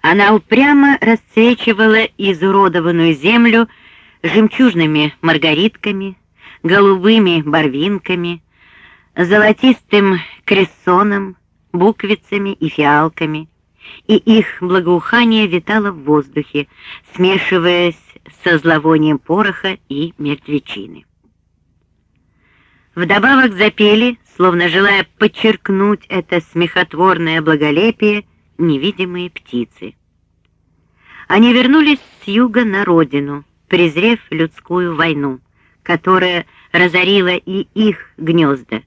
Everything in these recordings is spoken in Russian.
Она упрямо расцвечивала изуродованную землю жемчужными маргаритками, голубыми барвинками, золотистым крессоном, буквицами и фиалками, и их благоухание витало в воздухе, смешиваясь со зловонием пороха и мертвечины. Вдобавок запели, словно желая подчеркнуть это смехотворное благолепие, невидимые птицы. Они вернулись с юга на родину, презрев людскую войну, которая разорила и их гнезда.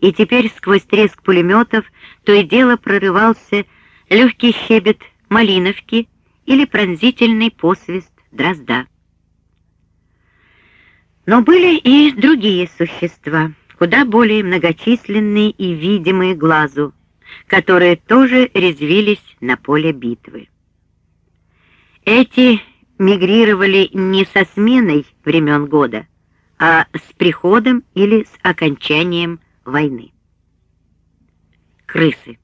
И теперь сквозь треск пулеметов то и дело прорывался легкий щебет малиновки или пронзительный посвист дрозда. Но были и другие существа, куда более многочисленные и видимые глазу, которые тоже резвились на поле битвы. Эти мигрировали не со сменой времен года, а с приходом или с окончанием войны. Крысы.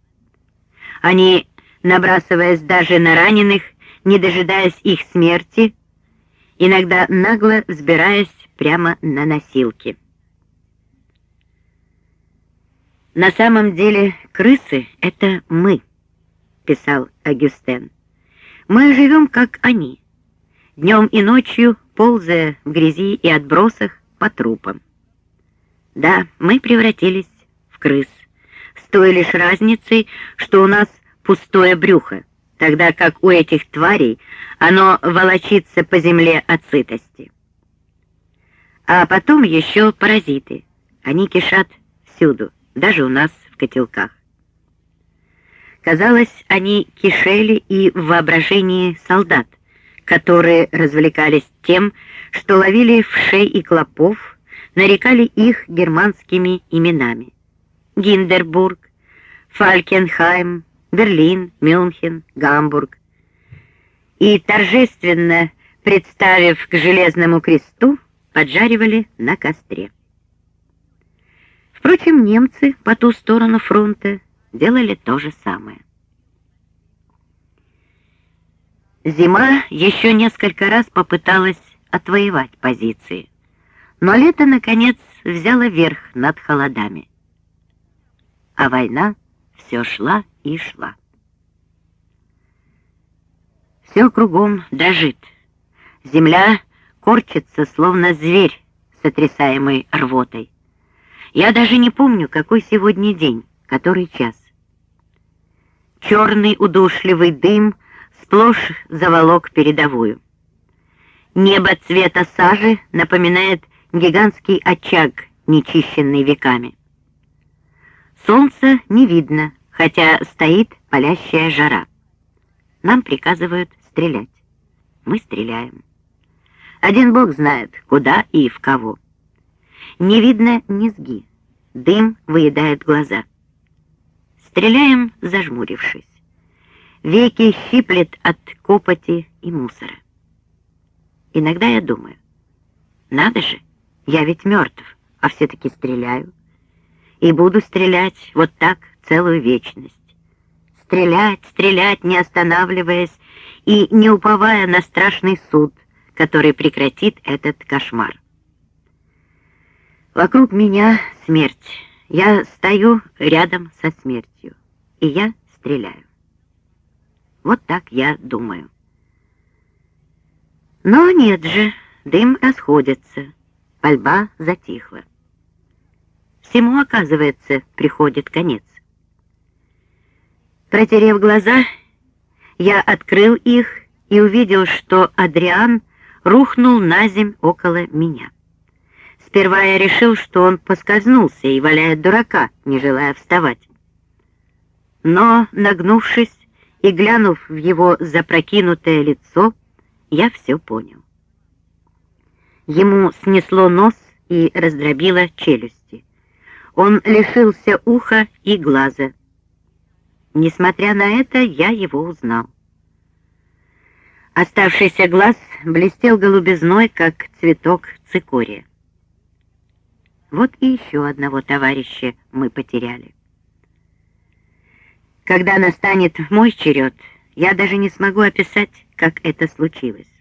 Они, набрасываясь даже на раненых, не дожидаясь их смерти, иногда нагло взбираясь прямо на носилки. «На самом деле крысы — это мы», — писал Агюстен. «Мы живем, как они, днем и ночью ползая в грязи и отбросах по трупам. Да, мы превратились в крыс, с той лишь разницей, что у нас пустое брюхо, тогда как у этих тварей оно волочится по земле от сытости. А потом еще паразиты. Они кишат всюду, даже у нас в котелках. Казалось, они кишели и в воображении солдат, которые развлекались тем, что ловили вшей и клопов, нарекали их германскими именами. Гиндербург, Фалькенхайм, Берлин, Мюнхен, Гамбург. И торжественно, представив к железному кресту, поджаривали на костре. Впрочем, немцы по ту сторону фронта делали то же самое. Зима еще несколько раз попыталась отвоевать позиции, но лето, наконец, взяло верх над холодами. А война все шла и шла. Все кругом дрожит. Земля корчится, словно зверь, сотрясаемый рвотой. Я даже не помню, какой сегодня день, который час. Черный удушливый дым сплошь заволок передовую. Небо цвета сажи напоминает гигантский очаг, нечищенный веками. Солнца не видно, хотя стоит палящая жара. Нам приказывают стрелять. Мы стреляем. Один бог знает, куда и в кого. Не видно низги. Дым выедает глаза. Стреляем, зажмурившись. Веки щиплет от копоти и мусора. Иногда я думаю, надо же, я ведь мертв, а все-таки стреляю. И буду стрелять вот так целую вечность. Стрелять, стрелять, не останавливаясь и не уповая на страшный суд, который прекратит этот кошмар. Вокруг меня смерть. Я стою рядом со смертью, и я стреляю. Вот так я думаю. Но нет же, дым расходится, пальба затихла. Всему, оказывается, приходит конец. Протерев глаза, я открыл их и увидел, что Адриан рухнул на земь около меня. Сперва я решил, что он поскользнулся и валяет дурака, не желая вставать. Но, нагнувшись и глянув в его запрокинутое лицо, я все понял. Ему снесло нос и раздробило челюсти. Он лишился уха и глаза. Несмотря на это, я его узнал. Оставшийся глаз блестел голубизной, как цветок цикория. Вот и еще одного товарища мы потеряли. Когда настанет мой черед, Я даже не смогу описать, как это случилось.